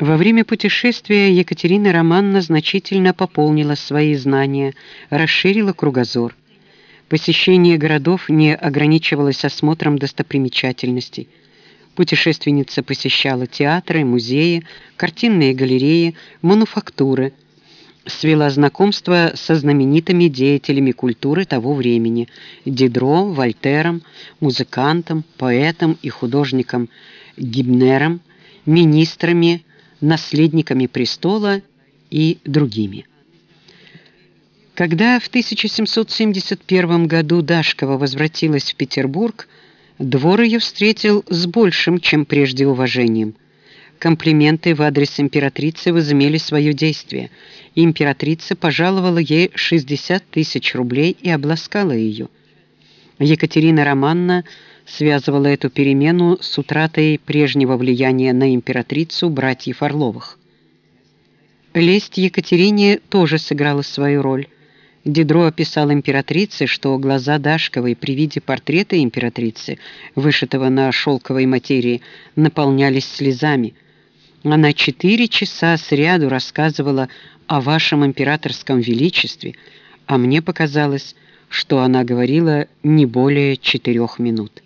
Во время путешествия Екатерина Романна значительно пополнила свои знания, расширила кругозор. Посещение городов не ограничивалось осмотром достопримечательностей. Путешественница посещала театры, музеи, картинные галереи, мануфактуры, свела знакомство со знаменитыми деятелями культуры того времени – Дидро, Вольтером, музыкантом, поэтом и художником Гибнером, министрами, наследниками престола и другими. Когда в 1771 году Дашкова возвратилась в Петербург, двор ее встретил с большим, чем прежде, уважением. Комплименты в адрес императрицы возымели свое действие, и императрица пожаловала ей 60 тысяч рублей и обласкала ее. Екатерина Романна связывала эту перемену с утратой прежнего влияния на императрицу братьев Орловых. Лесть Екатерине тоже сыграла свою роль. Дидро описал императрице, что глаза Дашковой при виде портрета императрицы, вышитого на шелковой материи, наполнялись слезами. Она четыре часа сряду рассказывала о вашем императорском величестве, а мне показалось, что она говорила не более четырех минут.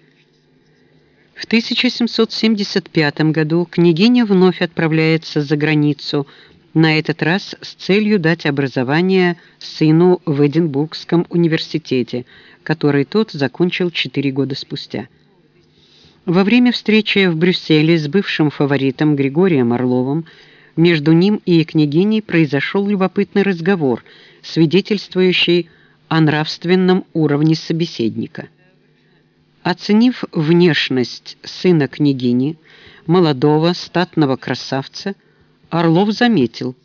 В 1775 году княгиня вновь отправляется за границу, на этот раз с целью дать образование сыну в Эдинбургском университете, который тот закончил четыре года спустя. Во время встречи в Брюсселе с бывшим фаворитом Григорием Орловым между ним и княгиней произошел любопытный разговор, свидетельствующий о нравственном уровне собеседника. Оценив внешность сына княгини, молодого статного красавца, Орлов заметил: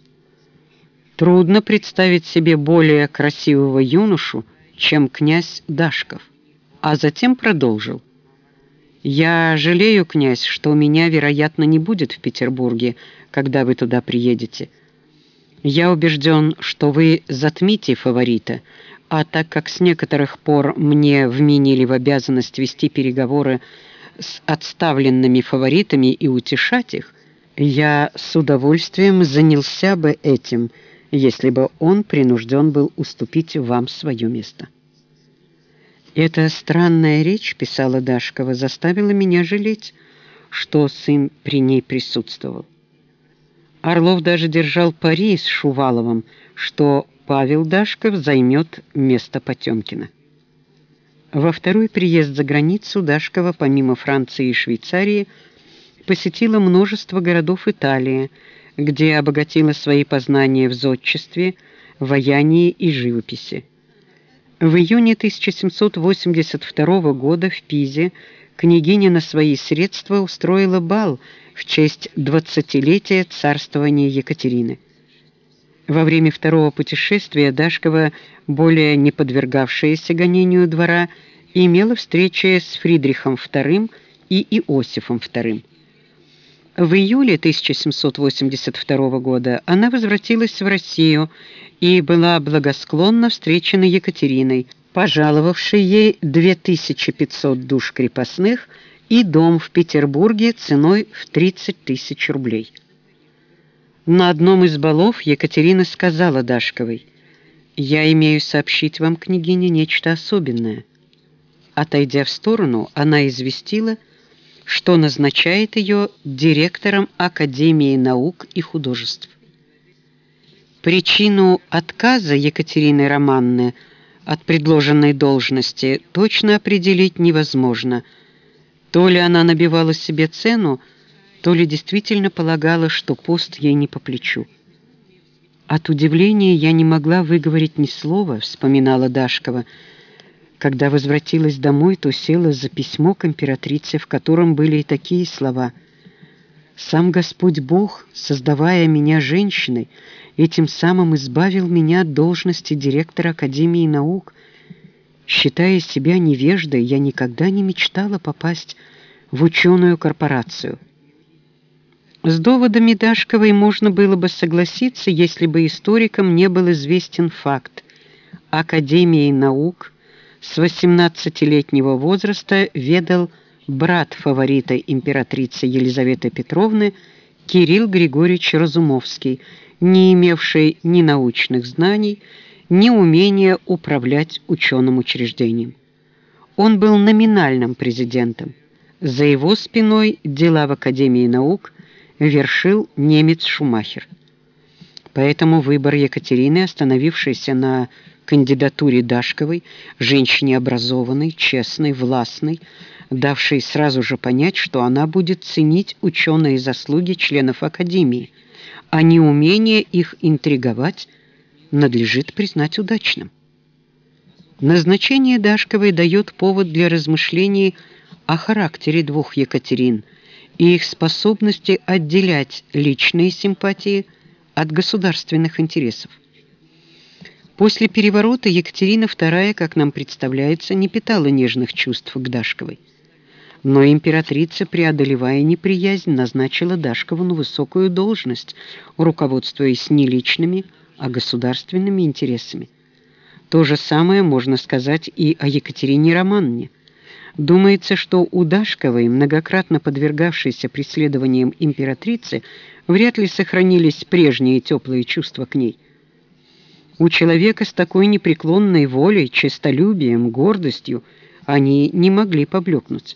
трудно представить себе более красивого юношу, чем князь Дашков, а затем продолжил: я жалею, князь, что меня, вероятно, не будет в Петербурге, когда вы туда приедете. Я убежден, что вы затмите фаворита, а так как с некоторых пор мне вменили в обязанность вести переговоры с отставленными фаворитами и утешать их, я с удовольствием занялся бы этим, если бы он принужден был уступить вам свое место. Эта странная речь, писала Дашкова, заставила меня жалеть, что сын при ней присутствовал. Орлов даже держал пари с Шуваловым, что Павел Дашков займет место Потемкина. Во второй приезд за границу Дашкова помимо Франции и Швейцарии посетила множество городов Италии, где обогатила свои познания в зодчестве, ваянии и живописи. В июне 1782 года в Пизе княгиня на свои средства устроила бал в честь двадцатилетия царствования Екатерины. Во время второго путешествия Дашкова, более не подвергавшаяся гонению двора, имела встречи с Фридрихом II и Иосифом II. В июле 1782 года она возвратилась в Россию и была благосклонно встречена Екатериной, пожаловавшей ей 2500 душ крепостных и дом в Петербурге ценой в 30 тысяч рублей. На одном из балов Екатерина сказала Дашковой: "Я имею сообщить вам, княгиня, нечто особенное". Отойдя в сторону, она известила, что назначает ее директором Академии наук и художеств. Причину отказа Екатерины Романны от предложенной должности точно определить невозможно. То ли она набивала себе цену, то ли действительно полагала, что пост ей не по плечу. От удивления я не могла выговорить ни слова, вспоминала Дашкова. Когда возвратилась домой, то села за письмо к императрице, в котором были и такие слова: сам Господь Бог, создавая меня женщиной, этим самым избавил меня от должности директора Академии наук. Считая себя невеждой, я никогда не мечтала попасть в ученую корпорацию. С доводами Дашковой можно было бы согласиться, если бы историкам не был известен факт. Академией наук с 18-летнего возраста ведал брат фаворита императрицы Елизаветы Петровны Кирилл Григорьевич Разумовский, не имевший ни научных знаний, ни умения управлять ученым учреждением. Он был номинальным президентом. За его спиной дела в Академии наук вершил немец Шумахер. Поэтому выбор Екатерины, остановившейся на кандидатуре Дашковой, женщине образованной, честной, властной, давшей сразу же понять, что она будет ценить ученые заслуги членов Академии, а не умение их интриговать, надлежит признать удачным. Назначение Дашковой дает повод для размышлений о характере двух Екатерин и их способности отделять личные симпатии от государственных интересов. После переворота Екатерина II, как нам представляется, не питала нежных чувств к Дашковой. Но императрица, преодолевая неприязнь, назначила Дашкову на высокую должность, руководствуясь не личными, а государственными интересами. То же самое можно сказать и о Екатерине Романне. Думается, что у Дашковой, многократно подвергавшейся преследованиям императрицы, вряд ли сохранились прежние теплые чувства к ней. У человека с такой непреклонной волей, честолюбием, гордостью они не могли поблекнуть.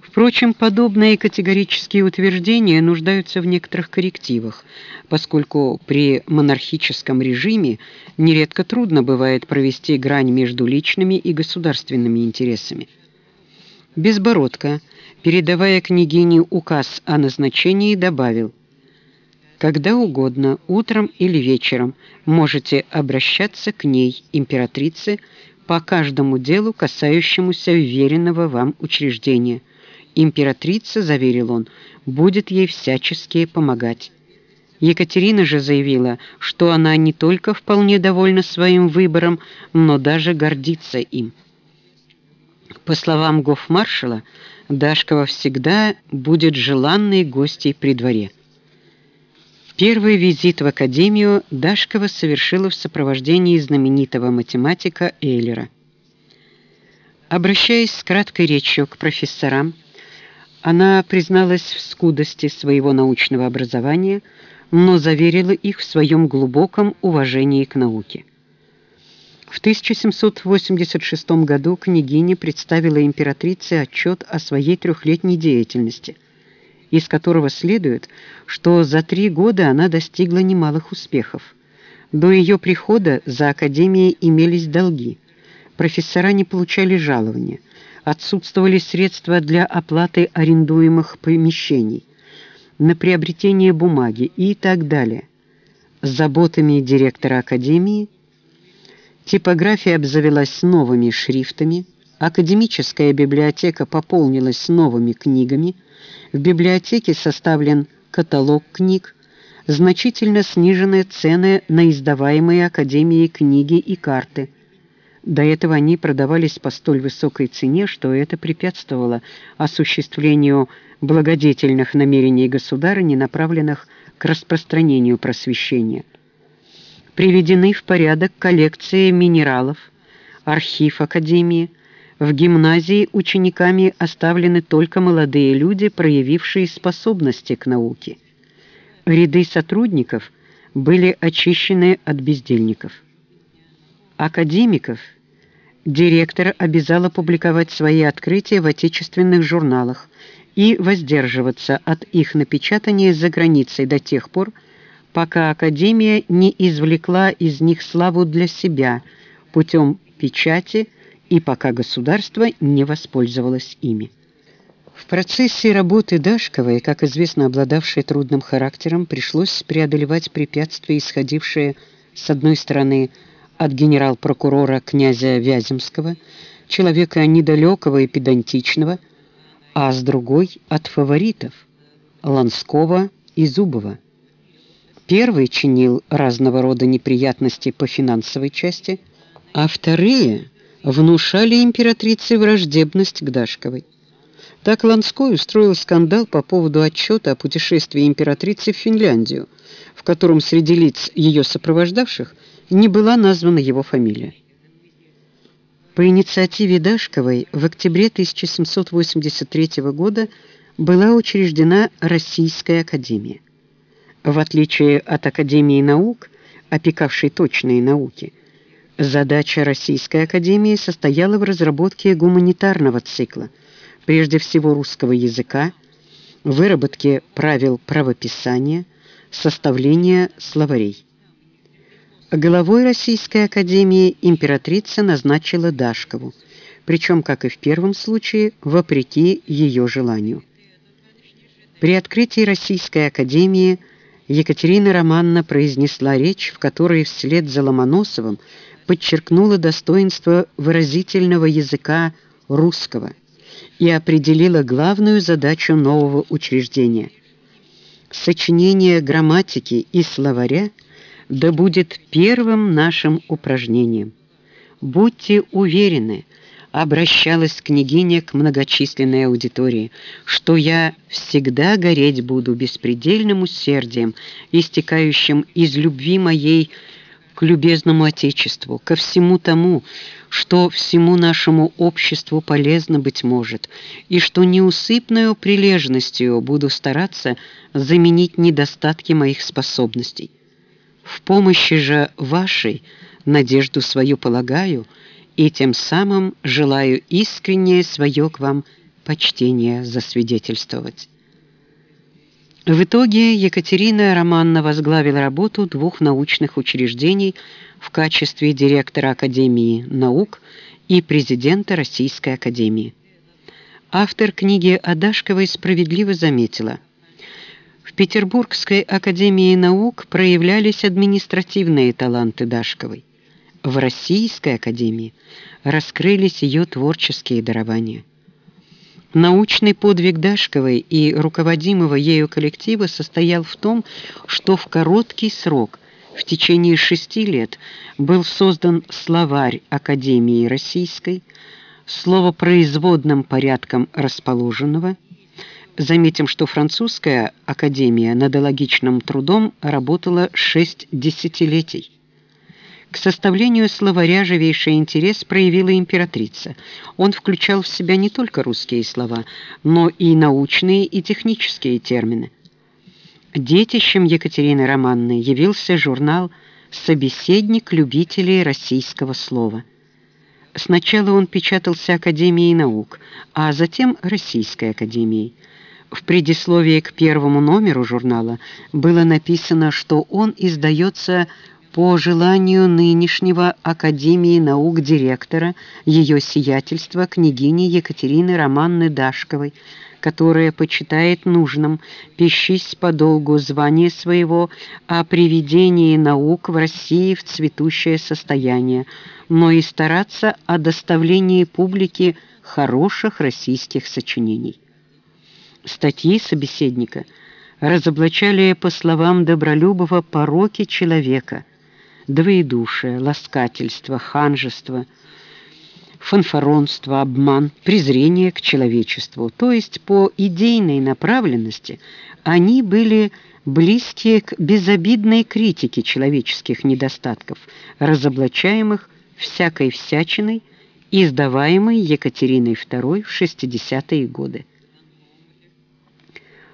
Впрочем, подобные категорические утверждения нуждаются в некоторых коррективах, поскольку при монархическом режиме нередко трудно бывает провести грань между личными и государственными интересами. Безбородко, передавая княгине указ о назначении, добавил «Когда угодно, утром или вечером, можете обращаться к ней, императрице, по каждому делу, касающемуся веренного вам учреждения» Императрица, заверил он, будет ей всячески помогать. Екатерина же заявила, что она не только вполне довольна своим выбором, но даже гордится им. По словам гофмаршала, Дашкова всегда будет желанной гостьей при дворе. Первый визит в академию Дашкова совершила в сопровождении знаменитого математика Эйлера. Обращаясь с краткой речью к профессорам, она призналась в скудости своего научного образования, но заверила их в своем глубоком уважении к науке. В 1786 году княгиня представила императрице отчет о своей трехлетней деятельности, из которого следует, что за три года она достигла немалых успехов. До ее прихода за Академией имелись долги, профессора не получали жалования – отсутствовали средства для оплаты арендуемых помещений, на приобретение бумаги и так далее. С заботами директора академии типография обзавелась новыми шрифтами, академическая библиотека пополнилась новыми книгами, в библиотеке составлен каталог книг, значительно снижены цены на издаваемые академией книги и карты – до этого они продавались по столь высокой цене, что это препятствовало осуществлению благодетельных намерений государыни, направленных к распространению просвещения. Приведены в порядок коллекции минералов, архив Академии. В гимназии учениками оставлены только молодые люди, проявившие способности к науке. Ряды сотрудников были очищены от бездельников академиков директор обязал опубликовать свои открытия в отечественных журналах и воздерживаться от их напечатания за границей до тех пор, пока Академия не извлекла из них славу для себя путем печати и пока государство не воспользовалось ими. В процессе работы Дашковой, как известно, обладавшей трудным характером, пришлось преодолевать препятствия, исходившие, с одной стороны, от генерал-прокурора князя Вяземского, человека недалекого и педантичного, а с другой – от фаворитов – Ланского и Зубова. Первый чинил разного рода неприятности по финансовой части, а вторые внушали императрице враждебность к Дашковой. Так Ланской устроил скандал по поводу отчета о путешествии императрицы в Финляндию, в котором среди лиц ее сопровождавших – не была названа его фамилия. По инициативе Дашковой в октябре 1783 года была учреждена Российская академия. В отличие от Академии наук, опекавшей точные науки, задача Российской академии состояла в разработке гуманитарного цикла, прежде всего русского языка, выработке правил правописания, составления словарей. Головой Российской академии императрица назначила Дашкову, причем, как и в первом случае, вопреки ее желанию. При открытии Российской академии Екатерина Романна произнесла речь, в которой вслед за Ломоносовым подчеркнула достоинство выразительного языка русского и определила главную задачу нового учреждения. Сочинение грамматики и словаря да будет первым нашим упражнением. Будьте уверены, обращалась княгиня к многочисленной аудитории, что я всегда гореть буду беспредельным усердием, истекающим из любви моей к любезному Отечеству, ко всему тому, что всему нашему обществу полезно быть может, и что неусыпную прилежностью буду стараться заменить недостатки моих способностей. В помощи же вашей надежду свою полагаю – и тем самым желаю искреннее свое к вам почтение засвидетельствовать. В итоге Екатерина Романна возглавила работу двух научных учреждений в качестве директора Академии наук и президента Российской Академии. Автор книги Адашковой справедливо заметила, в Петербургской Академии наук проявлялись административные таланты Дашковой в Российской академии раскрылись ее творческие дарования. Научный подвиг Дашковой и руководимого ею коллектива состоял в том, что в короткий срок, в течение шести лет, был создан словарь Академии Российской, словопроизводным порядком расположенного. Заметим, что французская академия над логичным трудом работала шесть десятилетий. К составлению словаря живейший интерес проявила императрица. Он включал в себя не только русские слова, но и научные и технические термины. Детищем Екатерины Романны явился журнал «Собеседник любителей российского слова». Сначала он печатался Академией наук, а затем Российской академией. В предисловии к первому номеру журнала было написано, что он издается по желанию нынешнего Академии наук директора ее сиятельства княгини Екатерины Романны Дашковой, которая почитает нужным пищись подолгу звания своего о приведении наук в России в цветущее состояние, но и стараться о доставлении публике хороших российских сочинений. Статьи собеседника разоблачали, по словам Добролюбова, пороки человека – двоедушие, ласкательство, ханжество, фанфаронство, обман, презрение к человечеству. То есть по идейной направленности они были близкие к безобидной критике человеческих недостатков, разоблачаемых всякой всячиной, издаваемой Екатериной II в 60-е годы.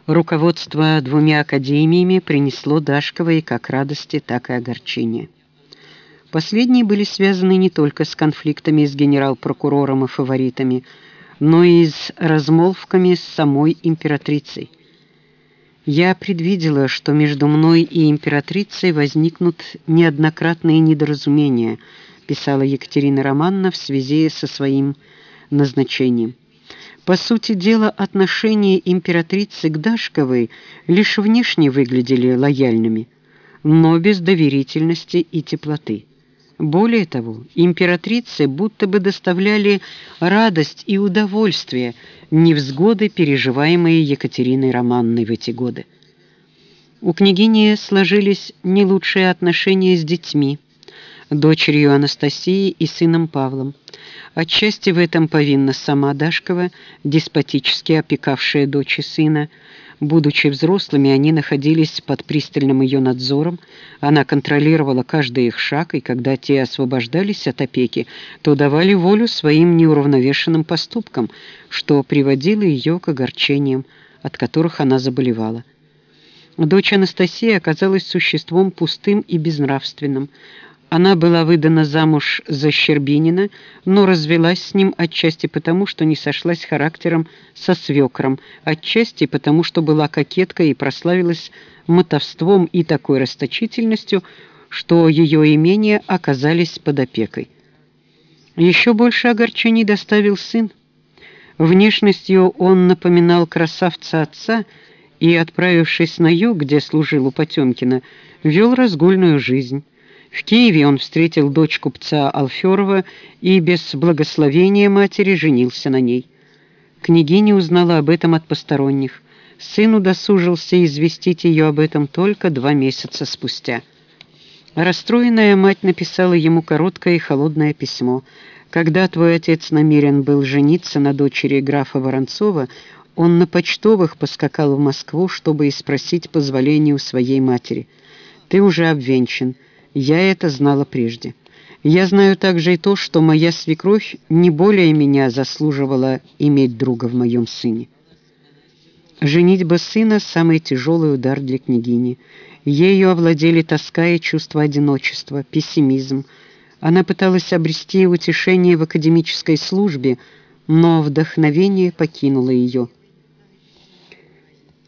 Руководство двумя академиями принесло Дашковой как радости, так и огорчения. Последние были связаны не только с конфликтами с генерал-прокурором и фаворитами, но и с размолвками с самой императрицей. Я предвидела, что между мной и императрицей возникнут неоднократные недоразумения, писала Екатерина Романна в связи со своим назначением. По сути дела, отношения императрицы к Дашковой лишь внешне выглядели лояльными, но без доверительности и теплоты. Более того, императрице будто бы доставляли радость и удовольствие невзгоды, переживаемые Екатериной Романной в эти годы. У княгини сложились не лучшие отношения с детьми, дочерью Анастасией и сыном Павлом. Отчасти в этом повинна сама Дашкова, деспотически опекавшая дочь и сына, Будучи взрослыми, они находились под пристальным ее надзором. Она контролировала каждый их шаг, и когда те освобождались от опеки, то давали волю своим неуравновешенным поступкам, что приводило ее к огорчениям, от которых она заболевала. Дочь Анастасии оказалась существом пустым и безнравственным. Она была выдана замуж за Щербинина, но развелась с ним отчасти потому, что не сошлась характером со свекром, отчасти потому, что была кокеткой и прославилась мотовством и такой расточительностью, что ее имения оказались под опекой. Еще больше огорчений доставил сын. Внешностью он напоминал красавца отца и, отправившись на юг, где служил у Потемкина, вел разгульную жизнь. В Киеве он встретил дочь купца Алферова и без благословения матери женился на ней. Княгиня узнала об этом от посторонних. Сын удосужился известить ее об этом только два месяца спустя. Расстроенная мать написала ему короткое и холодное письмо. «Когда твой отец намерен был жениться на дочери графа Воронцова, он на почтовых поскакал в Москву, чтобы спросить позволения у своей матери. Ты уже обвенчан. Я это знала прежде. Я знаю также и то, что моя свекровь не более меня заслуживала иметь друга в моем сыне. Женитьба сына – самый тяжелый удар для княгини. Ею овладели тоска и чувство одиночества, пессимизм. Она пыталась обрести утешение в академической службе, но вдохновение покинуло ее.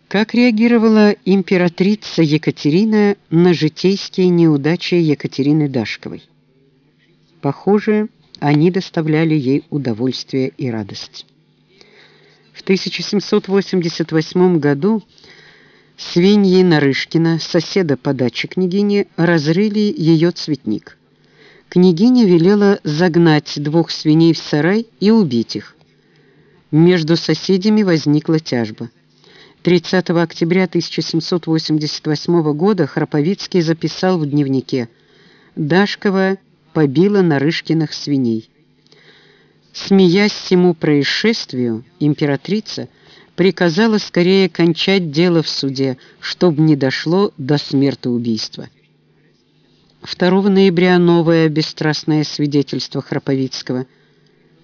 Как реагировала императрица Екатерина на житейские неудачи Екатерины Дашковой? Похоже, они доставляли ей удовольствие и радость. В 1788 году свиньи Нарышкина, соседа по даче княгини, разрыли ее цветник. Княгиня велела загнать двух свиней в сарай и убить их. Между соседями возникла тяжба. 30 октября 1788 года Храповицкий записал в дневнике «Дашкова побила Нарышкиных свиней». Смеясь всему происшествию, императрица приказала скорее кончать дело в суде, чтобы не дошло до смертоубийства. 2 ноября новое бесстрастное свидетельство Храповицкого –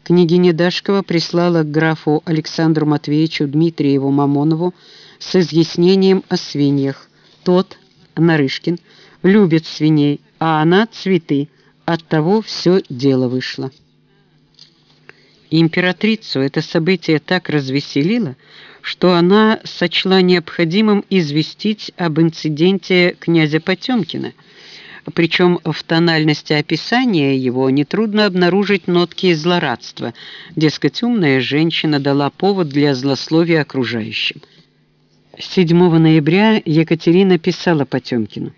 Княгиня Дашкова прислала к графу Александру Матвеевичу Дмитриеву Мамонову с изъяснением о свиньях. Тот, Нарышкин, любит свиней, а она цветы. Оттого все дело вышло. Императрицу это событие так развеселило, что она сочла необходимым известить об инциденте князя Потемкина – причем в тональности описания его нетрудно обнаружить нотки злорадства. Дескать, умная женщина дала повод для злословия окружающим. 7 ноября Екатерина писала Потемкину.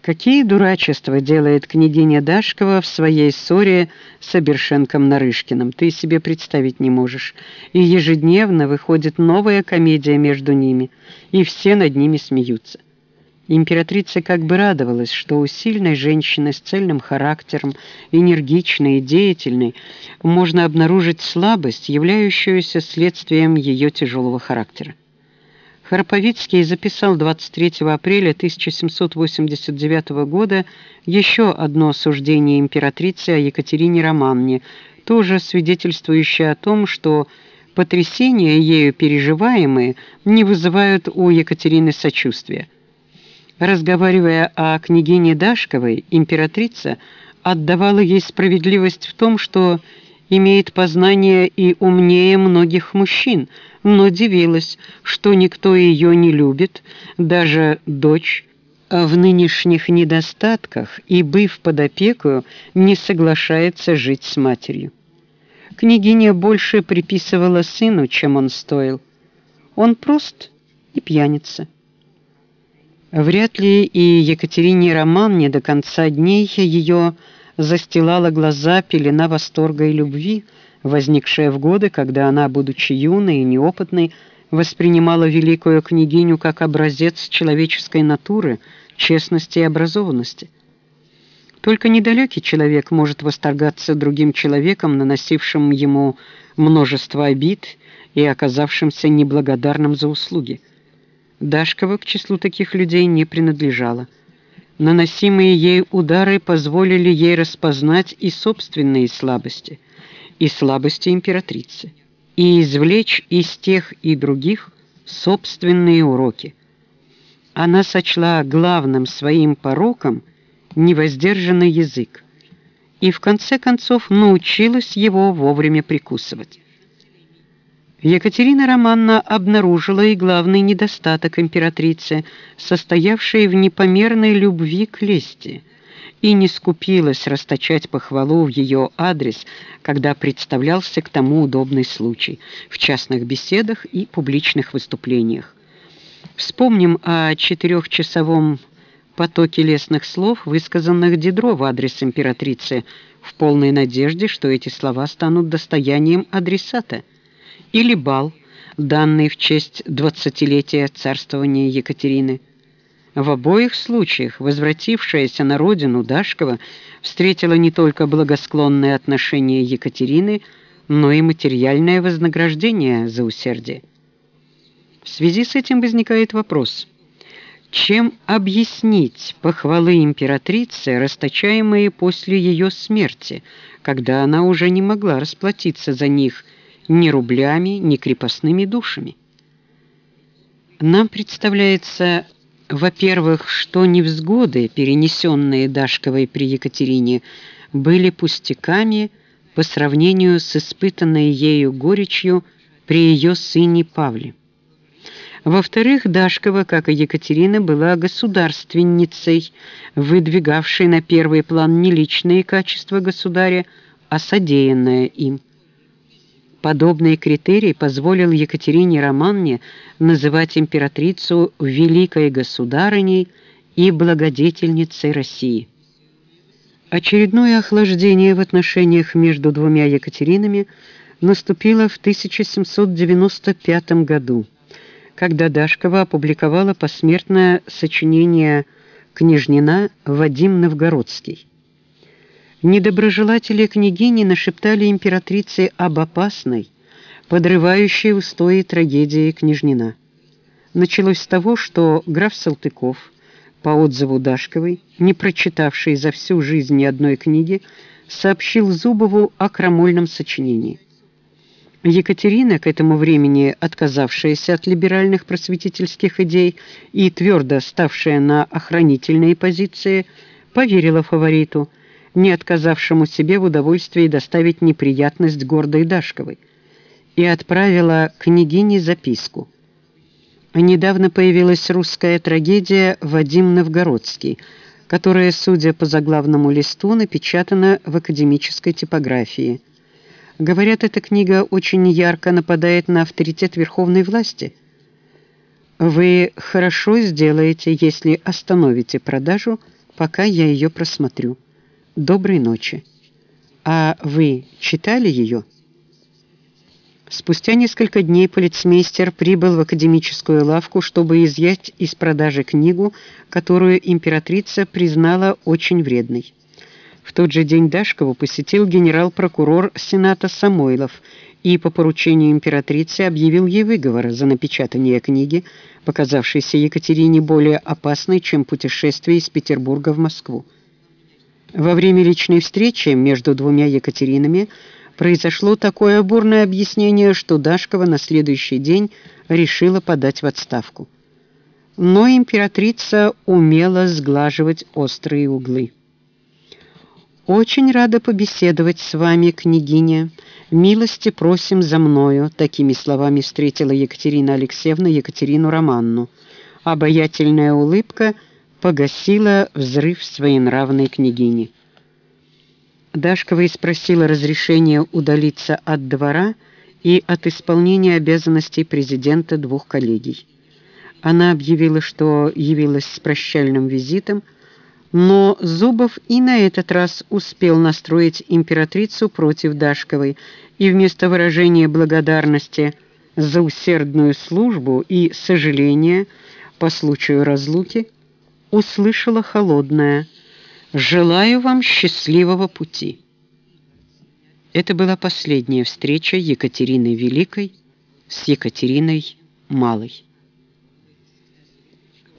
Какие дурачества делает княгиня Дашкова в своей ссоре с Абершенком Нарышкиным, ты себе представить не можешь. И ежедневно выходит новая комедия между ними, и все над ними смеются. Императрица как бы радовалась, что у сильной женщины с цельным характером, энергичной и деятельной, можно обнаружить слабость, являющуюся следствием ее тяжелого характера. Храповицкий записал 23 апреля 1789 года еще одно осуждение императрицы о Екатерине Романне, тоже свидетельствующее о том, что потрясения ею переживаемые не вызывают у Екатерины сочувствия. Разговаривая о княгине Дашковой, императрица отдавала ей справедливость в том, что имеет познание и умнее многих мужчин, но дивилась, что никто ее не любит, даже дочь, в нынешних недостатках и, быв под опекою, не соглашается жить с матерью. Княгиня больше приписывала сыну, чем он стоил. Он прост и пьяница. Вряд ли и Екатерине Роман не до конца дней ее застилала глаза пелена восторга и любви, возникшая в годы, когда она, будучи юной и неопытной, воспринимала великую княгиню как образец человеческой натуры, честности и образованности. Только недалекий человек может восторгаться другим человеком, наносившим ему множество обид и оказавшимся неблагодарным за услуги. Дашкова к числу таких людей не принадлежала. Наносимые ей удары позволили ей распознать и собственные слабости, и слабости императрицы, и извлечь из тех и других собственные уроки. Она сочла главным своим пороком невоздержанный язык и в конце концов научилась его вовремя прикусывать. Екатерина Романна обнаружила и главный недостаток императрицы, состоявший в непомерной любви к лести, и не скупилась расточать похвалу в ее адрес, когда представлялся к тому удобный случай в частных беседах и публичных выступлениях. Вспомним о четырехчасовом потоке лестных слов, высказанных Дидро в адрес императрицы, в полной надежде, что эти слова станут достоянием адресата или бал, данный в честь двадцатилетия царствования Екатерины. В обоих случаях возвратившаяся на родину Дашкова встретила не только благосклонное отношение Екатерины, но и материальное вознаграждение за усердие. В связи с этим возникает вопрос: чем объяснить похвалы императрицы, расточаемые после ее смерти, когда она уже не могла расплатиться за них ни рублями, ни крепостными душами. Нам представляется, во-первых, что невзгоды, перенесенные Дашковой при Екатерине, были пустяками по сравнению с испытанной ею горечью при ее сыне Павле. Во-вторых, Дашкова, как и Екатерина, была государственницей, выдвигавшей на первый план не личные качества государя, а содеянное им – Подобный критерий позволил Екатерине Романне называть императрицу великой государыней и благодетельницей России. Очередное охлаждение в отношениях между двумя Екатеринами наступило в 1795 году, когда Дашкова опубликовала посмертное сочинение «Княжнина Вадим Новгородский». Недоброжелатели княгини нашептали императрице об опасной, подрывающей устои трагедии княжнина. Началось с того, что граф Салтыков, по отзыву Дашковой, не прочитавший за всю жизнь ни одной книги, сообщил Зубову о крамольном сочинении. Екатерина, к этому времени отказавшаяся от либеральных просветительских идей и твердо ставшая на охранительные позиции, поверила фавориту – не отказавшему себе в удовольствии доставить неприятность гордой Дашковой, и отправила княгине записку. Недавно появилась русская трагедия «Вадим Новгородский», которая, судя по заглавному листу, напечатана в академической типографии. Говорят, эта книга очень ярко нападает на авторитет верховной власти. Вы хорошо сделаете, если остановите продажу, пока я ее просмотрю. Доброй ночи. А вы читали ее? Спустя несколько дней полицмейстер прибыл в академическую лавку, чтобы изъять из продажи книгу, которую императрица признала очень вредной. В тот же день Дашкову посетил генерал-прокурор Сената Самойлов и по поручению императрицы объявил ей выговор за напечатание книги, показавшейся Екатерине более опасной, чем путешествие из Петербурга в Москву. Во время личной встречи между двумя Екатеринами произошло такое бурное объяснение, что Дашкова на следующий день решила подать в отставку. Но императрица умела сглаживать острые углы. «Очень рада побеседовать с вами, княгиня. Милости просим за мною», — такими словами встретила Екатерина Алексеевна Екатерину Романну. Обаятельная улыбка — погасила взрыв своей нравной княгини. Дашкова спросила разрешения удалиться от двора и от исполнения обязанностей президента двух коллегий. Она объявила, что явилась с прощальным визитом, но Зубов и на этот раз успел настроить императрицу против Дашковой, и вместо выражения благодарности за усердную службу и сожаления по случаю разлуки – услышала холодное «Желаю вам счастливого пути». Это была последняя встреча Екатерины Великой с Екатериной Малой.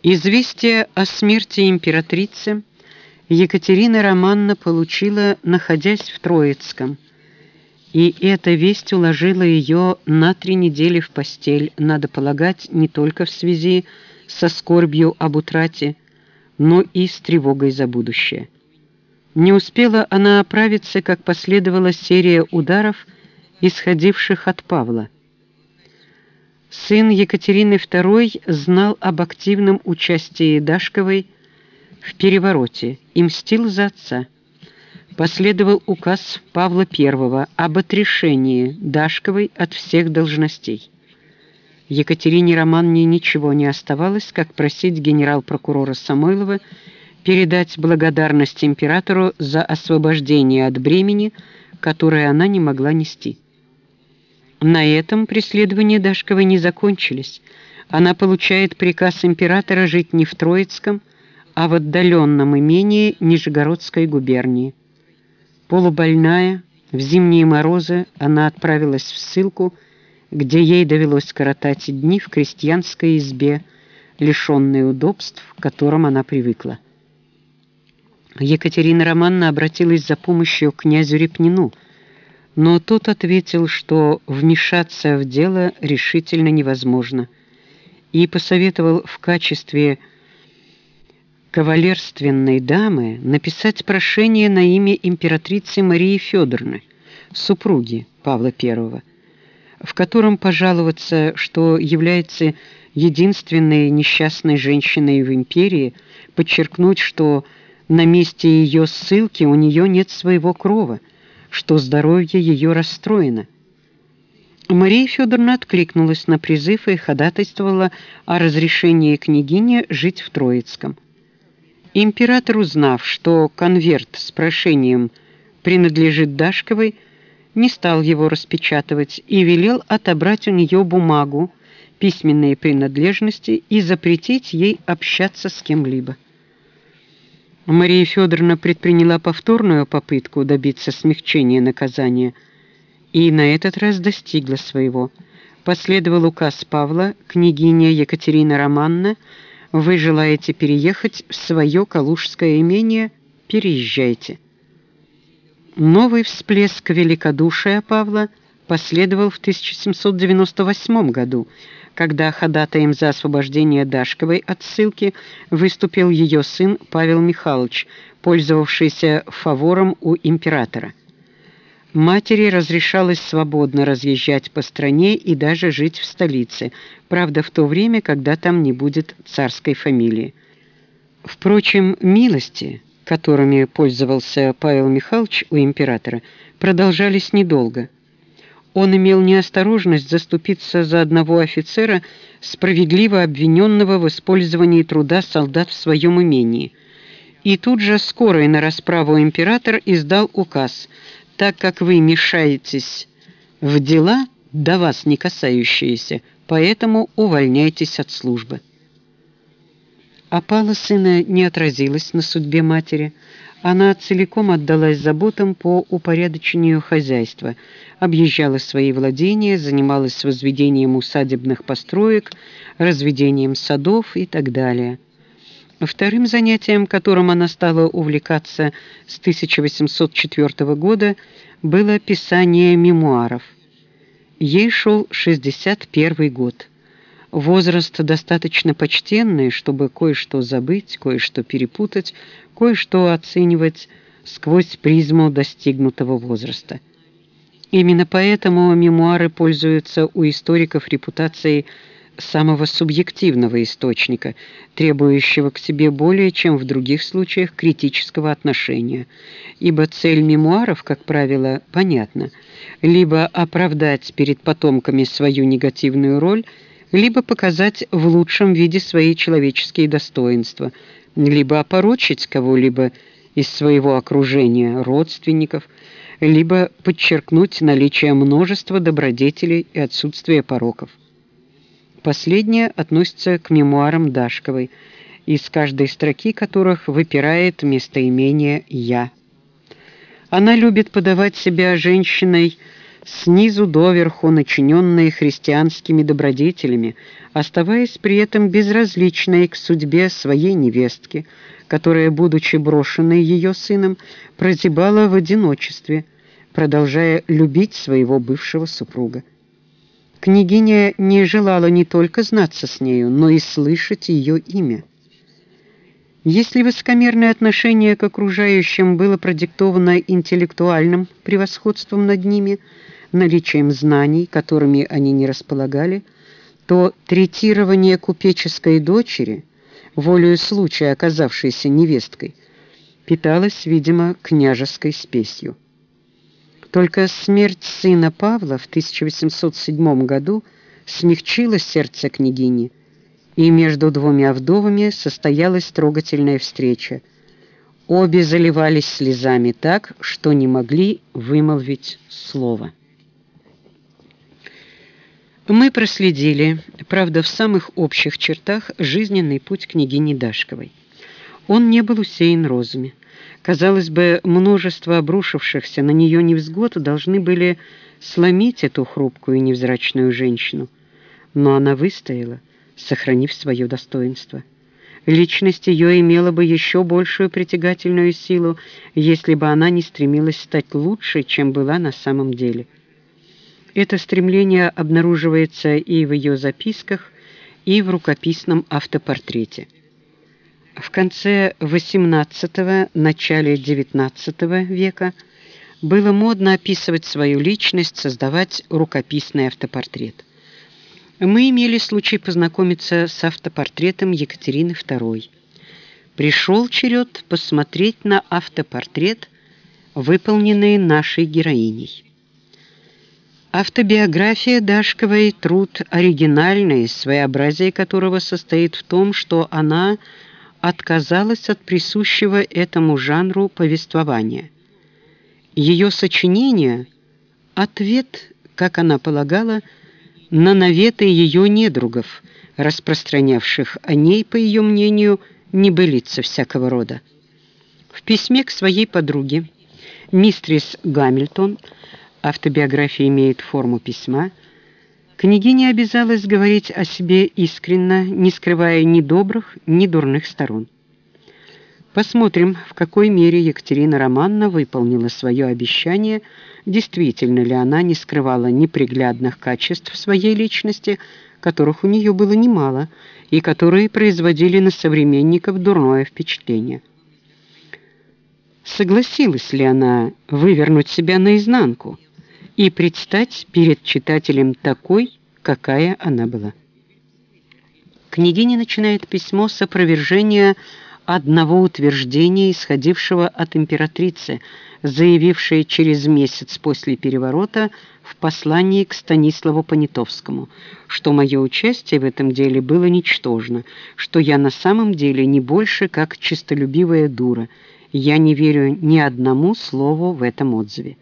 Известие о смерти императрицы Екатерина Романна получила, находясь в Троицком, И эта весть уложила ее на три недели в постель, надо полагать, не только в связи со скорбью об утрате, но и с тревогой за будущее. Не успела она оправиться, как последовала серия ударов, исходивших от Павла. Сын Екатерины II знал об активном участии Дашковой в перевороте и мстил за отца. Последовал указ Павла I об отрешении Дашковой от всех должностей. Екатерине Романне ничего не оставалось, как просить генерал-прокурора Самойлова передать благодарность императору за освобождение от бремени, которое она не могла нести. На этом преследования Дашковой не закончились. Она получает приказ императора жить не в Троицком, а в отдаленном имении Нижегородской губернии. Полубольная, в зимние морозы она отправилась в ссылку, где ей довелось коротать дни в крестьянской избе, лишенной удобств, к которым она привыкла. Екатерина Романна обратилась за помощью к князю Репнину – но тот ответил, что вмешаться в дело решительно невозможно, и посоветовал в качестве кавалерственной дамы написать прошение на имя императрицы Марии Федоровны, супруги Павла I, в котором пожаловаться, что является единственной несчастной женщиной в империи, подчеркнуть, что на месте ее ссылки у нее нет своего крова – что здоровье ее расстроено. Мария Федоровна откликнулась на призыв и ходатайствовала о разрешении княгине жить в Троицком. Император, узнав, что конверт с прошением принадлежит Дашковой, не стал его распечатывать и велел отобрать у нее бумагу, письменные принадлежности и запретить ей общаться с кем-либо. Мария Федоровна предприняла повторную попытку добиться смягчения наказания и на этот раз достигла своего. Последовал указ Павла, княгиня Екатерина Романна, вы желаете переехать в свое калужское имение, переезжайте. Новый всплеск великодушия Павла последовал в 1798 году, когда ходатаем за освобождение Дашковой от ссылки выступил ее сын Павел Михайлович, пользовавшийся фавором у императора. Матери разрешалось свободно разъезжать по стране и даже жить в столице, правда, в то время, когда там не будет царской фамилии. Впрочем, милости, которыми пользовался Павел Михайлович у императора, продолжались недолго – он имел неосторожность заступиться за одного офицера, справедливо обвиненного в использовании труда солдат в своем имении. И тут же скоро и на расправу император издал указ: так как вы мешаетесь в дела, до вас не касающиеся, поэтому увольняйтесь от службы. Опала сына не отразилась на судьбе матери. Она целиком отдалась заботам по упорядочению хозяйства, объезжала свои владения, занималась возведением усадебных построек, разведением садов и так далее. Вторым занятием, которым она стала увлекаться с 1804 года, было писание мемуаров. Ей шел 61 год. Возраст достаточно почтенный, чтобы кое-что забыть, кое-что перепутать, кое-что оценивать сквозь призму достигнутого возраста. Именно поэтому мемуары пользуются у историков репутацией самого субъективного источника, требующего к себе более чем в других случаях критического отношения, ибо цель мемуаров, как правило, понятна: либо оправдать перед потомками свою негативную роль, либо показать в лучшем виде свои человеческие достоинства, либо опорочить кого-либо из своего окружения, родственников, либо подчеркнуть наличие множества добродетелей и отсутствие пороков. Последнее относится к мемуарам Дашковой, из каждой строки которых выпирает местоимение «я». Она любит подавать себя женщиной, снизу доверху начиненные христианскими добродетелями, оставаясь при этом безразличной к судьбе своей невестки, которая, будучи брошенной ее сыном, прозябала в одиночестве, продолжая любить своего бывшего супруга. Княгиня не желала не только знаться с нею, но и слышать ее имя. Если высокомерное отношение к окружающим было продиктовано интеллектуальным превосходством над ними, наличием знаний, которыми они не располагали, то третирование купеческой дочери, волею случая оказавшейся невесткой, питалось, видимо, княжеской спесью. Только смерть сына Павла в 1807 году смягчила сердце княгини, и между двумя вдовами состоялась трогательная встреча. Обе заливались слезами так, что не могли вымолвить слова. Мы проследили, правда, в самых общих чертах жизненный путь княгини Дашковой. Он не был усеян розами. Казалось бы, множество обрушившихся на нее невзгод должны были сломить эту хрупкую и невзрачную женщину. Но она выстояла, сохранив свое достоинство. Личность ее имела бы еще большую притягательную силу, если бы она не стремилась стать лучше, чем была на самом деле. Это стремление обнаруживается и в ее записках, и в рукописном автопортрете. В конце XVIII – начале XIX века было модно описывать свою личность, создавать рукописный автопортрет. Мы имели случай познакомиться с автопортретом Екатерины II. Пришел черед посмотреть на автопортрет, выполненный нашей героиней. Автобиография Дашковой – труд оригинальный, своеобразие которого состоит в том, что она – отказалась от присущего этому жанру повествования. Ее сочинение – ответ, как она полагала, на наветы ее недругов, распространявших о ней, по ее мнению, небылицы всякого рода. В письме к своей подруге, мистрис Гамильтон, автобиография имеет форму письма – Княгиня обязалась говорить о себе искренно, не скрывая ни добрых, ни дурных сторон. Посмотрим, в какой мере Екатерина Романна выполнила свое обещание, действительно ли она не скрывала неприглядных качеств своей личности, которых у нее было немало, и которые производили на современников дурное впечатление. Согласилась ли она вывернуть себя наизнанку? и предстать перед читателем такой, какая она была. Княгиня начинает письмо с опровержения одного утверждения, исходившего от императрицы, заявившей через месяц после переворота в послании к Станиславу Понятовскому, что мое участие в этом деле было ничтожно, что я на самом деле не больше как чистолюбивая дура, я не верю ни одному слову в этом отзыве.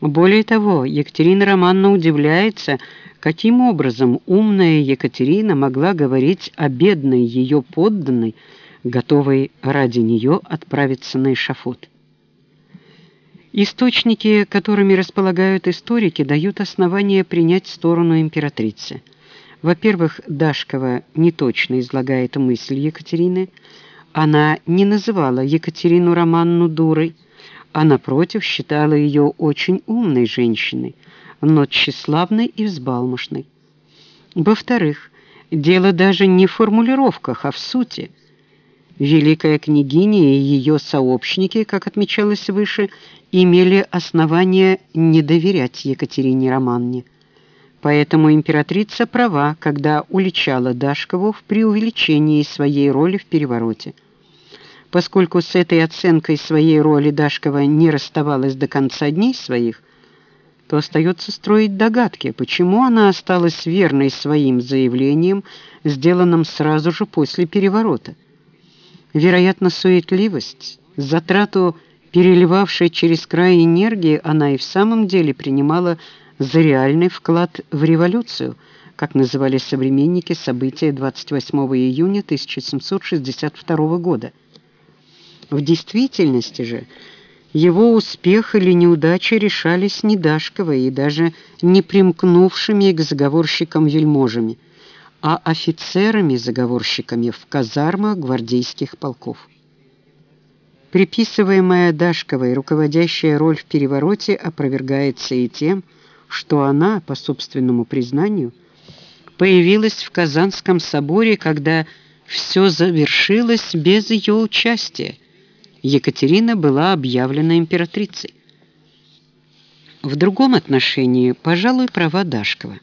Более того, Екатерина Романовна удивляется, каким образом умная Екатерина могла говорить о бедной ее подданной, готовой ради нее отправиться на эшафот. Источники, которыми располагают историки, дают основания принять сторону императрицы. Во-первых, Дашкова неточно излагает мысль Екатерины. Она не называла Екатерину Романну дурой, а напротив считала ее очень умной женщиной, но тщеславной и взбалмошной. Во-вторых, дело даже не в формулировках, а в сути. Великая княгиня и ее сообщники, как отмечалось выше, имели основания не доверять Екатерине Романне. Поэтому императрица права, когда уличала Дашкову в преувеличении своей роли в перевороте. Поскольку с этой оценкой своей роли Дашкова не расставалась до конца дней своих, то остается строить догадки, почему она осталась верной своим заявлениям, сделанным сразу же после переворота. Вероятно, суетливость, затрату переливавшей через край энергии, она и в самом деле принимала за реальный вклад в революцию, как называли современники события 28 июня 1762 года. В действительности же его успех или неудача решались не Дашковой и даже не примкнувшими к заговорщикам-вельможами, а офицерами-заговорщиками в казармах гвардейских полков. Приписываемая Дашковой руководящая роль в перевороте опровергается и тем, что она, по собственному признанию, появилась в Казанском соборе, когда все завершилось без ее участия. Екатерина была объявлена императрицей. В другом отношении, пожалуй, права Дашкова.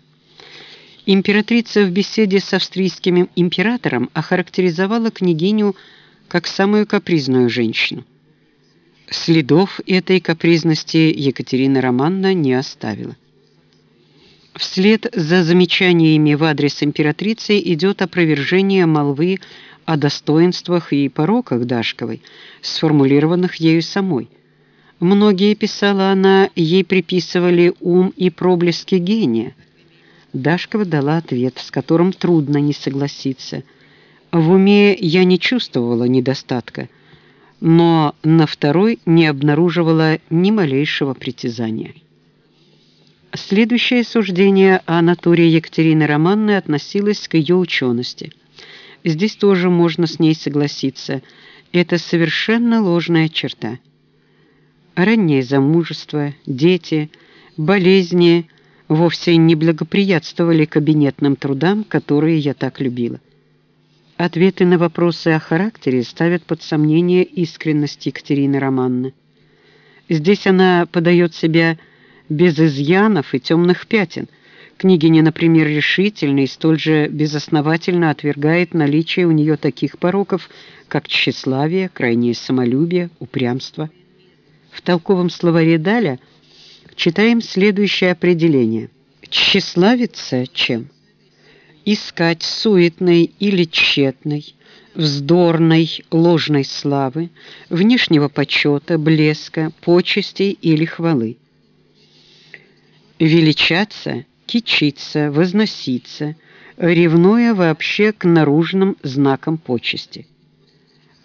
Императрица в беседе с австрийским императором охарактеризовала княгиню как самую капризную женщину. Следов этой капризности Екатерина Романна не оставила. Вслед за замечаниями в адрес императрицы идет опровержение молвы о достоинствах и пороках Дашковой, сформулированных ею самой. Многие, писала она, ей приписывали ум и проблески гения. Дашкова дала ответ, с которым трудно не согласиться. В уме я не чувствовала недостатка, но на второй не обнаруживала ни малейшего притязания. Следующее суждение о натуре Екатерины Романны относилось к ее учености. Здесь тоже можно с ней согласиться. Это совершенно ложная черта раннее замужество, дети, болезни вовсе не благоприятствовали кабинетным трудам, которые я так любила. Ответы на вопросы о характере ставят под сомнение искренность Екатерины Романны. Здесь она подает себя без изъянов и темных пятен. Княгиня, например, решительно и столь же безосновательно отвергает наличие у нее таких пороков, как тщеславие, крайнее самолюбие, упрямство – в толковом словаре Даля читаем следующее определение. Тщеславиться чем? Искать суетной или тщетной, вздорной, ложной славы, внешнего почета, блеска, почестей или хвалы. Величаться, кичиться, возноситься, ревнуя вообще к наружным знакам почести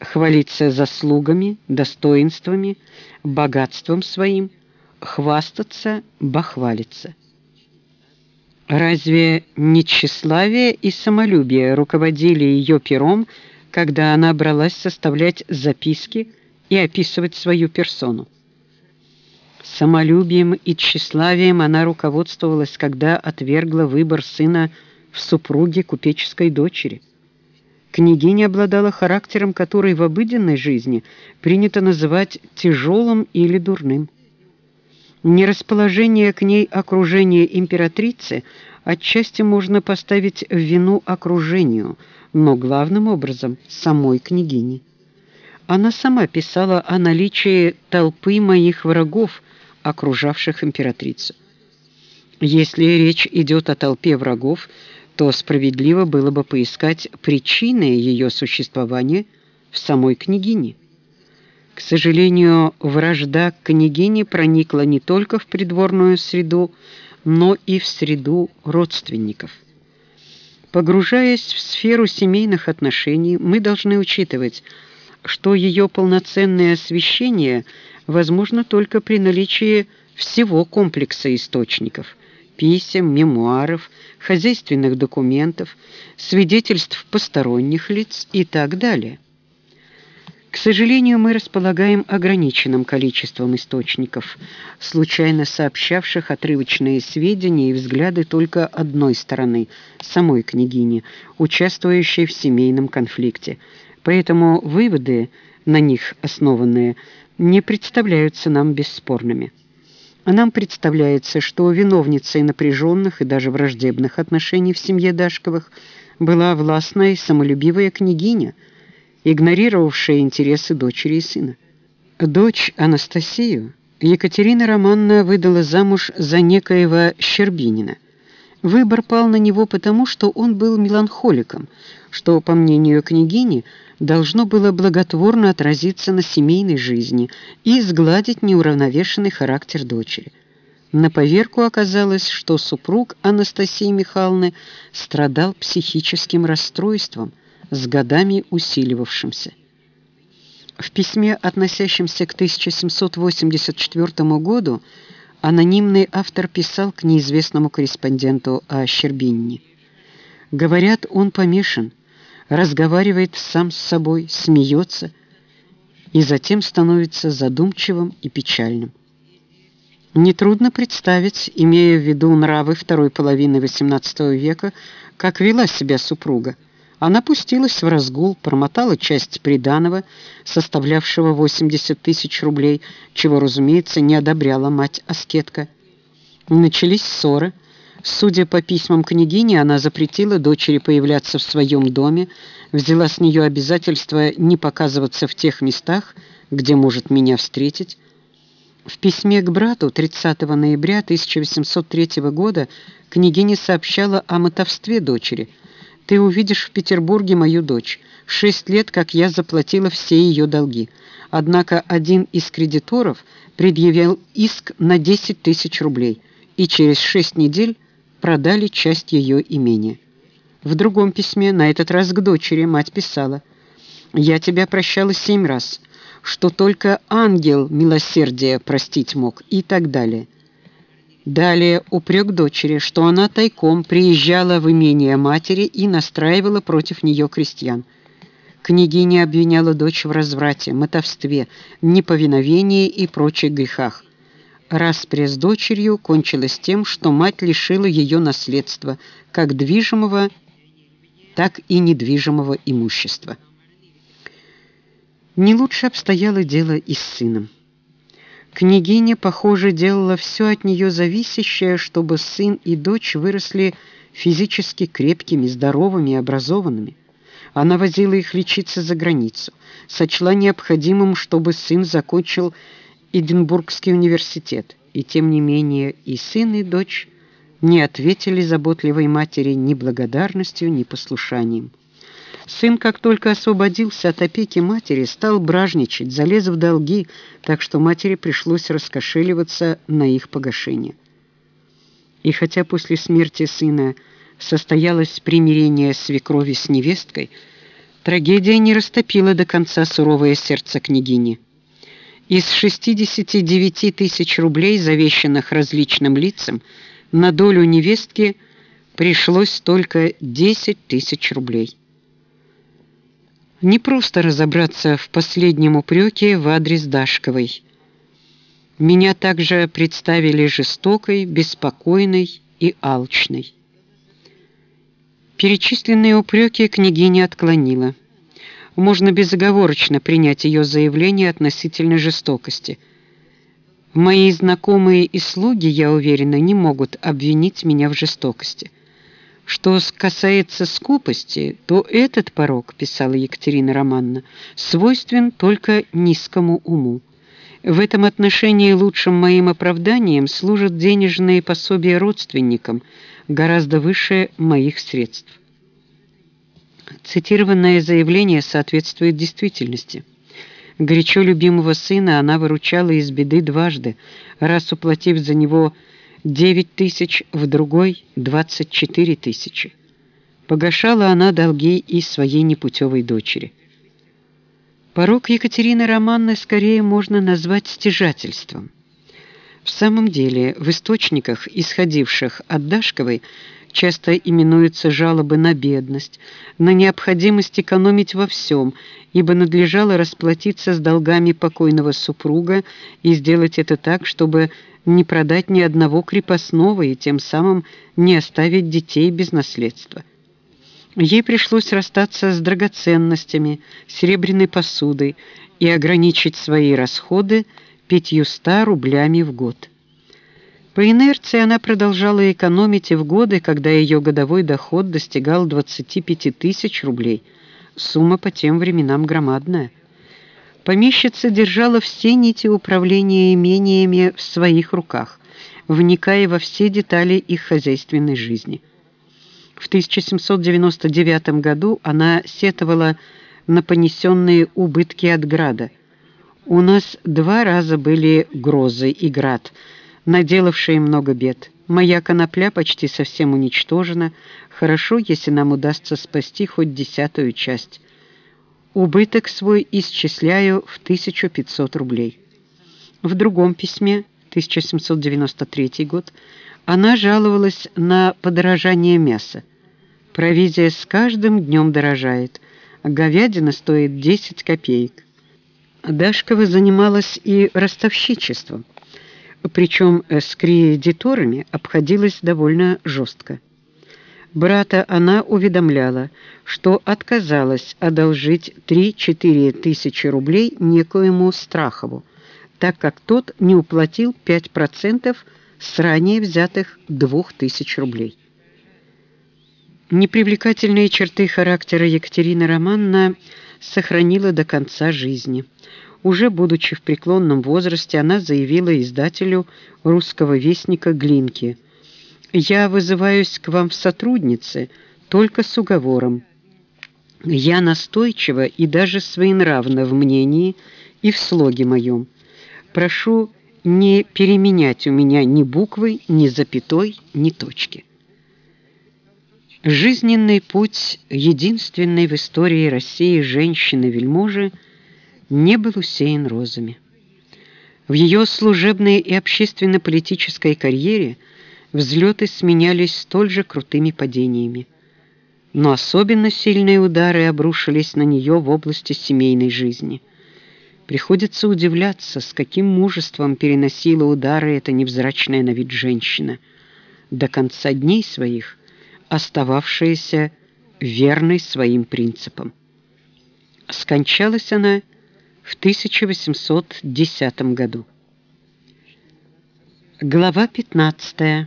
хвалиться заслугами, достоинствами, богатством своим, хвастаться, бахвалиться. Разве не тщеславие и самолюбие руководили ее пером, когда она бралась составлять записки и описывать свою персону? Самолюбием и тщеславием она руководствовалась, когда отвергла выбор сына в супруге купеческой дочери – Княгиня обладала характером, который в обыденной жизни принято называть тяжелым или дурным. Нерасположение к ней окружения императрицы отчасти можно поставить в вину окружению, но главным образом самой княгине. Она сама писала о наличии толпы моих врагов, окружавших императрицу. Если речь идет о толпе врагов, то справедливо было бы поискать причины ее существования в самой княгине. К сожалению, вражда к княгине проникла не только в придворную среду, но и в среду родственников. Погружаясь в сферу семейных отношений, мы должны учитывать, что ее полноценное освещение возможно только при наличии всего комплекса источников – писем, мемуаров, хозяйственных документов, свидетельств посторонних лиц и так далее. К сожалению, мы располагаем ограниченным количеством источников, случайно сообщавших отрывочные сведения и взгляды только одной стороны, самой княгини, участвующей в семейном конфликте. Поэтому выводы, на них основанные, не представляются нам бесспорными. А нам представляется, что виновницей напряженных и даже враждебных отношений в семье Дашковых была властная и самолюбивая княгиня, игнорировавшая интересы дочери и сына. Дочь Анастасию Екатерина Романна выдала замуж за некоего Щербинина. Выбор пал на него потому, что он был меланхоликом, что, по мнению княгини, должно было благотворно отразиться на семейной жизни и сгладить неуравновешенный характер дочери. На поверку оказалось, что супруг Анастасии Михайловны страдал психическим расстройством, с годами усиливавшимся. В письме, относящемся к 1784 году, анонимный автор писал к неизвестному корреспонденту о Щербинне. Говорят, он помешан, разговаривает сам с собой, смеется. и затем становится задумчивым и печальным. Нетрудно представить, имея в виду нравы второй половины XVIII века, как вела себя супруга. Она пустилась в разгул, промотала часть приданого, составлявшего 80 тысяч рублей, чего, разумеется, не одобряла мать-аскетка. Начались ссоры. Судя по письмам княгини, она запретила дочери появляться в своем доме, взяла с нее обязательство не показываться в тех местах, где может меня встретить, в письме к брату 30 ноября 1803 года княгиня сообщала о мотовстве дочери. «Ты увидишь в Петербурге мою дочь. Шесть лет, как я заплатила все ее долги. Однако один из кредиторов предъявил иск на 10 тысяч рублей, и через шесть недель продали часть ее имения». В другом письме, на этот раз к дочери, мать писала «Я тебя прощала семь раз» что только ангел милосердия простить мог и так далее. Далее упрек дочери, что она тайком приезжала в имение матери и настраивала против нее крестьян. Княгиня обвиняла дочь в разврате, мотовстве, неповиновении и прочих грехах. Распря с дочерью кончилась тем, что мать лишила ее наследства, как движимого, так и недвижимого имущества. Не лучше обстояло дело и с сыном. Княгиня, похоже, делала все от нее зависящее, чтобы сын и дочь выросли физически крепкими, здоровыми и образованными. Она возила их лечиться за границу, сочла необходимым, чтобы сын закончил Эдинбургский университет, и тем не менее и сын, и дочь не ответили заботливой матери ни благодарностью, ни послушанием. Сын, как только освободился от опеки матери, стал бражничать, залез в долги, так что матери пришлось раскошеливаться на их погашение. И хотя после смерти сына состоялось примирение свекрови с невесткой, трагедия не растопила до конца суровое сердце княгини. Из 69 тысяч рублей, завещанных различным лицам, на долю невестки пришлось только 10 тысяч рублей. Не просто разобраться в последнем упреке в адрес Дашковой. Меня также представили жестокой, беспокойной и алчной. Перечисленные упреки княгиня отклонила. Можно безоговорочно принять ее заявление относительно жестокости. Мои знакомые и слуги, я уверена, не могут обвинить меня в жестокости. Что касается скупости, то этот порог, писала Екатерина Романна, свойствен только низкому уму. В этом отношении лучшим моим оправданием служат денежные пособия родственникам, гораздо выше моих средств. Цитированное заявление соответствует действительности. Горячо любимого сына она выручала из беды дважды, раз уплатив за него 9 тысяч, в другой – 24 тысячи. Погашала она долги и своей непутевой дочери. Порог Екатерины Романны скорее можно назвать стяжательством. В самом деле, в источниках, исходивших от Дашковой, часто именуются жалобы на бедность, на необходимость экономить во всем, ибо надлежало расплатиться с долгами покойного супруга и сделать это так, чтобы не продать ни одного крепостного и тем самым не оставить детей без наследства. Ей пришлось расстаться с драгоценностями, серебряной посудой и ограничить свои расходы пятьюста рублями в год. По инерции она продолжала экономить и в годы, когда ее годовой доход достигал 25 тысяч рублей. Сумма по тем временам громадная. Помещица держала все нити управления имениями в своих руках, вникая во все детали их хозяйственной жизни. В 1799 году она сетовала на понесенные убытки от града. «У нас два раза были грозы и град», наделавшие много бед. Моя конопля почти совсем уничтожена. Хорошо, если нам удастся спасти хоть десятую часть. Убыток свой исчисляю в 1500 рублей. В другом письме, 1793 год, она жаловалась на подорожание мяса. Провизия с каждым днем дорожает, а говядина стоит 10 копеек. Дашкова занималась и ростовщичеством, причем с кредиторами обходилась довольно жестко. Брата она уведомляла, что отказалась одолжить 3-4 тысячи рублей некоему Страхову, так как тот не уплатил 5% с ранее взятых 2000 рублей. Непривлекательные черты характера Екатерины Романна сохранила до конца жизни. Уже будучи в преклонном возрасте, она заявила издателю русского вестника Глинки «Я вызываюсь к вам в сотруднице только с уговором. Я настойчива и даже своенравна в мнении и в слоге моем. Прошу не переменять у меня ни буквы, ни запятой, ни точки». Жизненный путь единственной в истории России женщины-вельможи не был усеян розами. В ее служебной и общественно-политической карьере взлеты сменялись столь же крутыми падениями. Но особенно сильные удары обрушились на нее в области семейной жизни. Приходится удивляться, с каким мужеством переносила удары эта невзрачная на вид женщина. До конца дней своих – остававшаяся верной своим принципам. Скончалась она в 1810 году. Глава 15.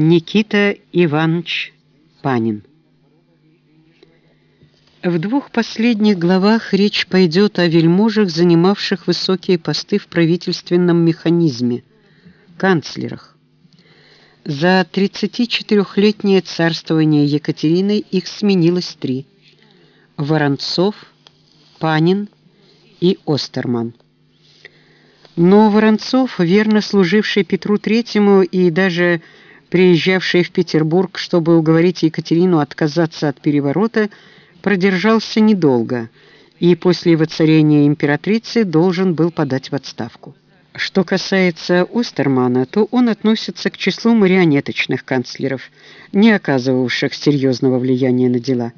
Никита Иванович Панин. В двух последних главах речь пойдет о вельможах, занимавших высокие посты в правительственном механизме, канцлерах. За 34-летнее царствование Екатерины их сменилось три – Воронцов, Панин и Остерман. Но Воронцов, верно служивший Петру Третьему и даже приезжавший в Петербург, чтобы уговорить Екатерину отказаться от переворота, продержался недолго и после воцарения императрицы должен был подать в отставку. Что касается Остермана, то он относится к числу марионеточных канцлеров, не оказывавших серьезного влияния на дела.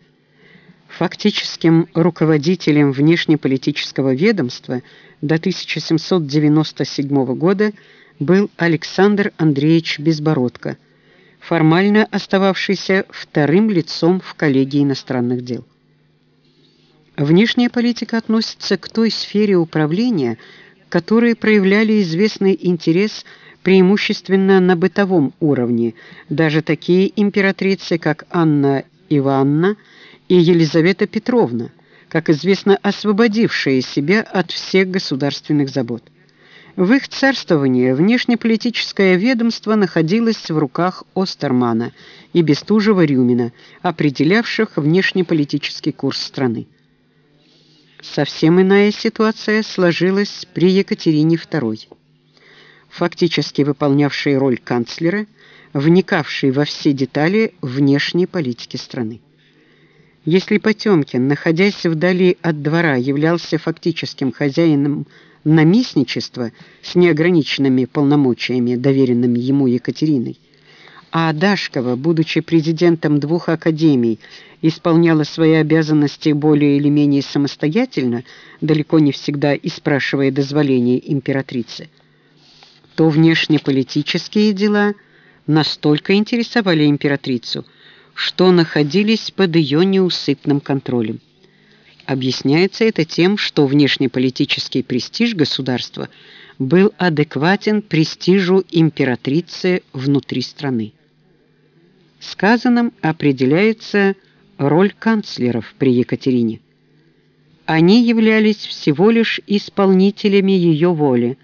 Фактическим руководителем внешнеполитического ведомства до 1797 года был Александр Андреевич Безбородко, формально остававшийся вторым лицом в коллегии иностранных дел. Внешняя политика относится к той сфере управления, которые проявляли известный интерес преимущественно на бытовом уровне, даже такие императрицы, как Анна Ивановна и Елизавета Петровна, как известно, освободившие себя от всех государственных забот. В их царствовании внешнеполитическое ведомство находилось в руках Остермана и Бестужева-Рюмина, определявших внешнеполитический курс страны. Совсем иная ситуация сложилась при Екатерине II, фактически выполнявшей роль канцлера, вникавшей во все детали внешней политики страны. Если Потемкин, находясь вдали от двора, являлся фактическим хозяином наместничества с неограниченными полномочиями, доверенными ему Екатериной, а Дашкова, будучи президентом двух академий, исполняла свои обязанности более или менее самостоятельно, далеко не всегда и спрашивая дозволения императрицы, то внешнеполитические дела настолько интересовали императрицу, что находились под ее неусыпным контролем. Объясняется это тем, что внешнеполитический престиж государства был адекватен престижу императрицы внутри страны. Сказанным определяется роль канцлеров при Екатерине. Они являлись всего лишь исполнителями ее воли,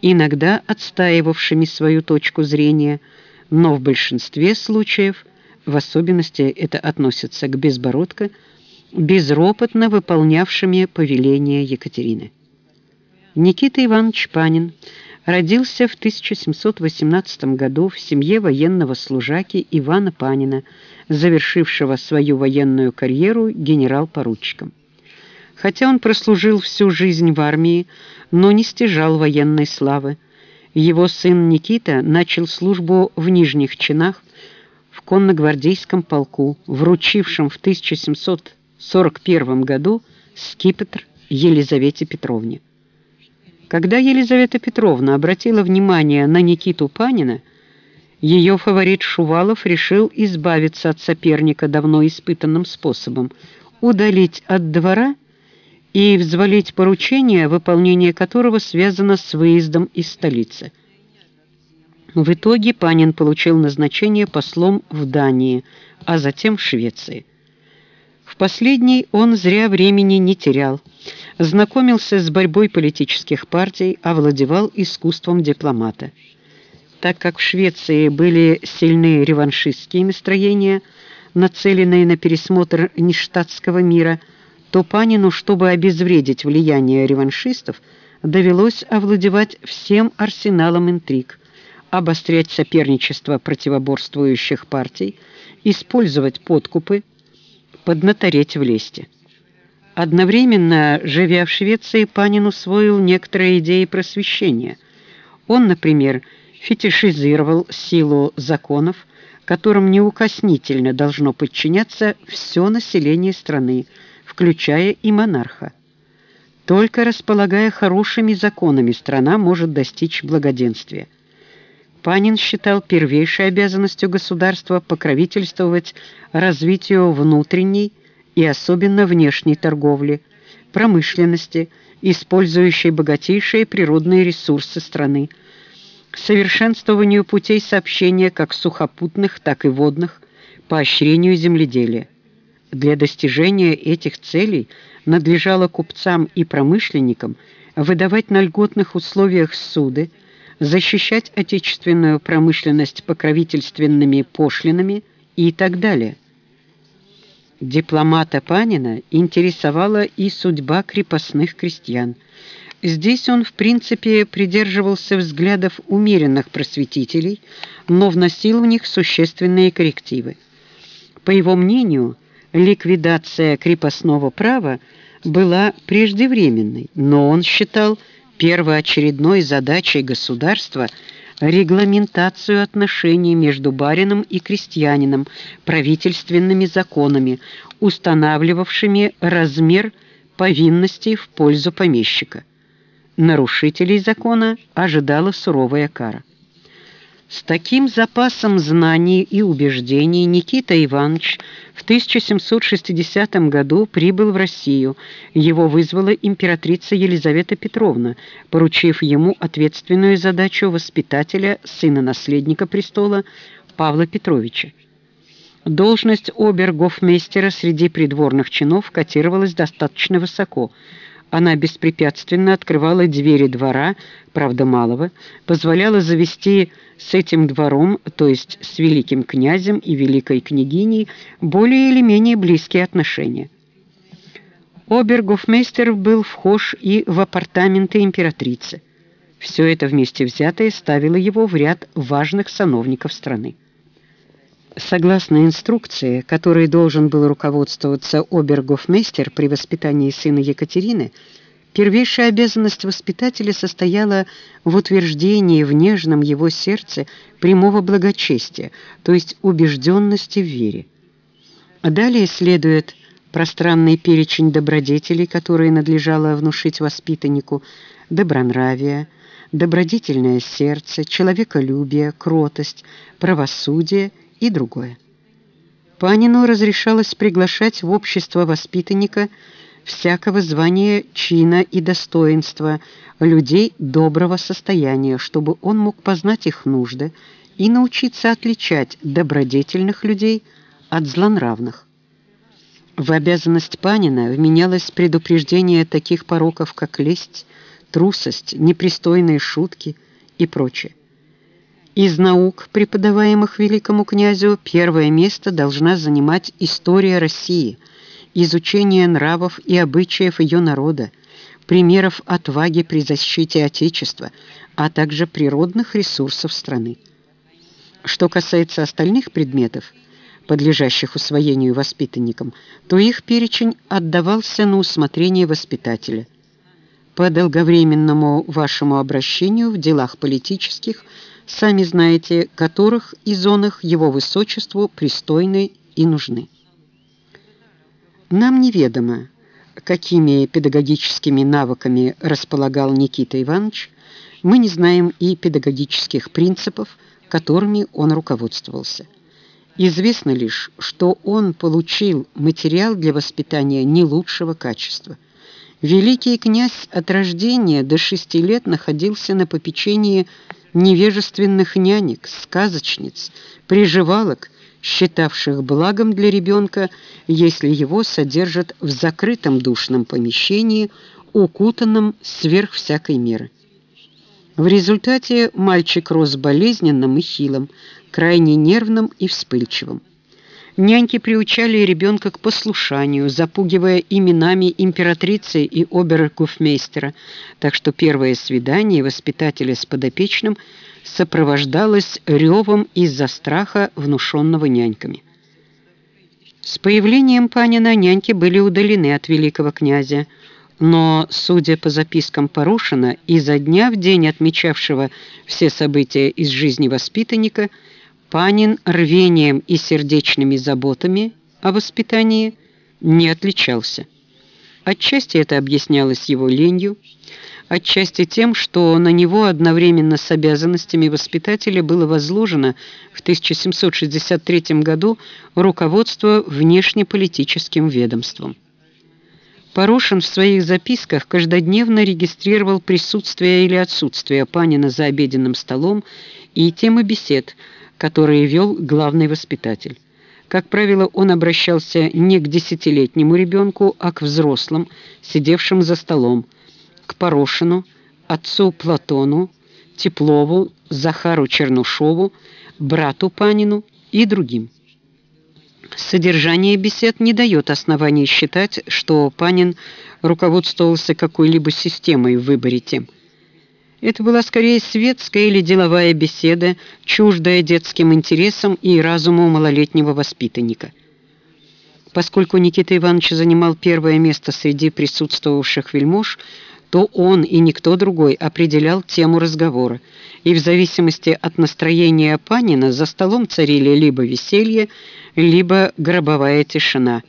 иногда отстаивавшими свою точку зрения, но в большинстве случаев, в особенности это относится к Безбородко, безропотно выполнявшими повеления Екатерины. Никита Иванович Панин – родился в 1718 году в семье военного служаки Ивана Панина, завершившего свою военную карьеру генерал-поручиком. Хотя он прослужил всю жизнь в армии, но не стяжал военной славы. Его сын Никита начал службу в нижних чинах в конногвардейском полку, вручившем в 1741 году скипетр Елизавете Петровне. Когда Елизавета Петровна обратила внимание на Никиту Панина, ее фаворит Шувалов решил избавиться от соперника давно испытанным способом, удалить от двора и взвалить поручение, выполнение которого связано с выездом из столицы. В итоге Панин получил назначение послом в Дании, а затем в Швеции. В последней он зря времени не терял – знакомился с борьбой политических партий, овладевал искусством дипломата. Так как в Швеции были сильные реваншистские настроения, нацеленные на пересмотр нештатского мира, то Панину, чтобы обезвредить влияние реваншистов, довелось овладевать всем арсеналом интриг, обострять соперничество противоборствующих партий, использовать подкупы, поднатореть в лесте. Одновременно, живя в Швеции, Панин усвоил некоторые идеи просвещения. Он, например, фетишизировал силу законов, которым неукоснительно должно подчиняться все население страны, включая и монарха. Только располагая хорошими законами, страна может достичь благоденствия. Панин считал первейшей обязанностью государства покровительствовать развитию внутренней и особенно внешней торговли, промышленности, использующей богатейшие природные ресурсы страны, совершенствованию путей сообщения как сухопутных, так и водных, поощрению земледелия. Для достижения этих целей надлежало купцам и промышленникам выдавать на льготных условиях суды, защищать отечественную промышленность покровительственными пошлинами и так далее – Дипломата Панина интересовала и судьба крепостных крестьян. Здесь он, в принципе, придерживался взглядов умеренных просветителей, но вносил в них существенные коррективы. По его мнению, ликвидация крепостного права была преждевременной, но он считал первоочередной задачей государства – регламентацию отношений между барином и крестьянином правительственными законами, устанавливавшими размер повинностей в пользу помещика. Нарушителей закона ожидала суровая кара. С таким запасом знаний и убеждений Никита Иванович 1760 году прибыл в Россию. Его вызвала императрица Елизавета Петровна, поручив ему ответственную задачу воспитателя сына наследника престола Павла Петровича. Должность обергофмейстера среди придворных чинов котировалась достаточно высоко – она беспрепятственно открывала двери двора, правда малого, позволяла завести с этим двором, то есть с великим князем и великой княгиней, более или менее близкие отношения. Обергофмейстер был вхож и в апартаменты императрицы. Все это вместе взятое ставило его в ряд важных сановников страны. Согласно инструкции, которой должен был руководствоваться обергофмейстер при воспитании сына Екатерины, первейшая обязанность воспитателя состояла в утверждении в нежном его сердце прямого благочестия, то есть убежденности в вере. Далее следует пространный перечень добродетелей, которые надлежало внушить воспитаннику, добронравие, добродетельное сердце, человеколюбие, кротость, правосудие и другое. Панину разрешалось приглашать в общество воспитанника всякого звания, чина и достоинства людей доброго состояния, чтобы он мог познать их нужды и научиться отличать добродетельных людей от злонравных. В обязанность Панина вменялось предупреждение таких пороков, как лесть, трусость, непристойные шутки и прочее. Из наук, преподаваемых великому князю, первое место должна занимать история России, изучение нравов и обычаев ее народа, примеров отваги при защите Отечества, а также природных ресурсов страны. Что касается остальных предметов, подлежащих усвоению воспитанникам, то их перечень отдавался на усмотрение воспитателя. По долговременному вашему обращению в делах политических – сами знаете, которых и зонах его высочеству пристойны и нужны. Нам неведомо, какими педагогическими навыками располагал Никита Иванович, мы не знаем и педагогических принципов, которыми он руководствовался. Известно лишь, что он получил материал для воспитания не лучшего качества. Великий князь от рождения до шести лет находился на попечении невежественных нянек, сказочниц, приживалок, считавших благом для ребенка, если его содержат в закрытом душном помещении, укутанном сверх всякой меры. В результате мальчик рос болезненным и хилым, крайне нервным и вспыльчивым. Няньки приучали ребенка к послушанию, запугивая именами императрицы и обергофмейстера, так что первое свидание воспитателя с подопечным сопровождалось ревом из-за страха, внушенного няньками. С появлением Панина няньки были удалены от великого князя, но, судя по запискам Порушина, изо дня в день отмечавшего все события из жизни воспитанника, Панин рвением и сердечными заботами о воспитании не отличался. Отчасти это объяснялось его ленью, отчасти тем, что на него одновременно с обязанностями воспитателя было возложено в 1763 году руководство внешнеполитическим ведомством. Порошин в своих записках каждодневно регистрировал присутствие или отсутствие Панина за обеденным столом и темы бесед, которые вел главный воспитатель. Как правило, он обращался не к десятилетнему ребенку, а к взрослым, сидевшим за столом, к Порошину, отцу Платону, Теплову, Захару Чернушову, брату Панину и другим. Содержание бесед не дает оснований считать, что Панин руководствовался какой-либо системой в выборе тем. Это была скорее светская или деловая беседа, чуждая детским интересам и разуму малолетнего воспитанника. Поскольку Никита Иванович занимал первое место среди присутствовавших вельмож, то он и никто другой определял тему разговора, и в зависимости от настроения Панина за столом царили либо веселье, либо гробовая тишина.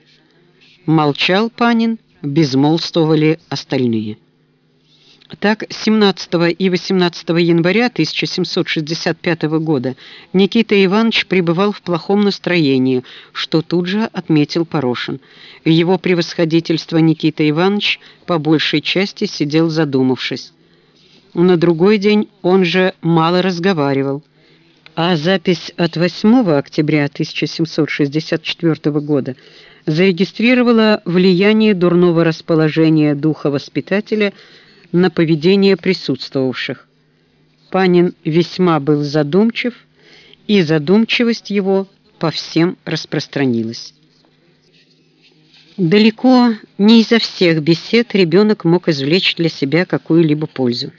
Молчал Панин, безмолвствовали остальные. Так, 17 и 18 января 1765 года Никита Иванович пребывал в плохом настроении, что тут же отметил Порошин. Его превосходительство Никита Иванович по большей части сидел задумавшись. На другой день он же мало разговаривал. А запись от 8 октября 1764 года зарегистрировала влияние дурного расположения духа воспитателя на поведение присутствовавших. Панин весьма был задумчив, и задумчивость его по всем распространилась. Далеко не изо всех бесед ребенок мог извлечь для себя какую-либо пользу.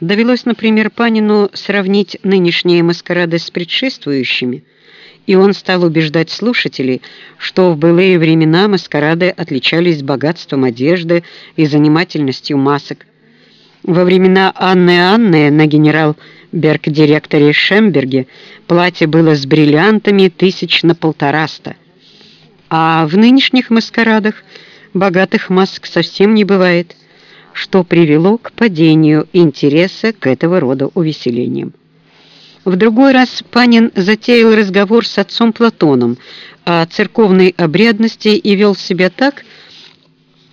Довелось, например, Панину сравнить нынешние маскарады с предшествующими, и он стал убеждать слушателей, что в былые времена маскарады отличались богатством одежды и занимательностью масок. Во времена Анны Анны на генерал-берг-директоре Шемберге платье было с бриллиантами тысяч на полтораста, а в нынешних маскарадах богатых масок совсем не бывает – что привело к падению интереса к этого рода увеселениям. В другой раз Панин затеял разговор с отцом Платоном о церковной обрядности и вел себя так,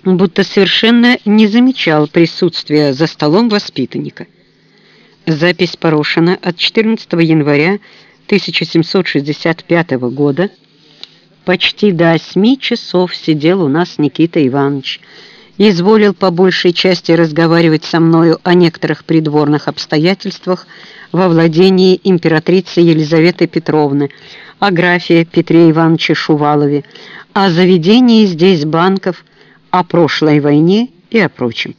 будто совершенно не замечал присутствия за столом воспитанника. Запись Порошина от 14 января 1765 года почти до 8 часов сидел у нас Никита Иванович, изволил по большей части разговаривать со мною о некоторых придворных обстоятельствах во владении императрицы Елизаветы Петровны, о графе Петре Ивановиче Шувалове, о заведении здесь банков, о прошлой войне и о прочем.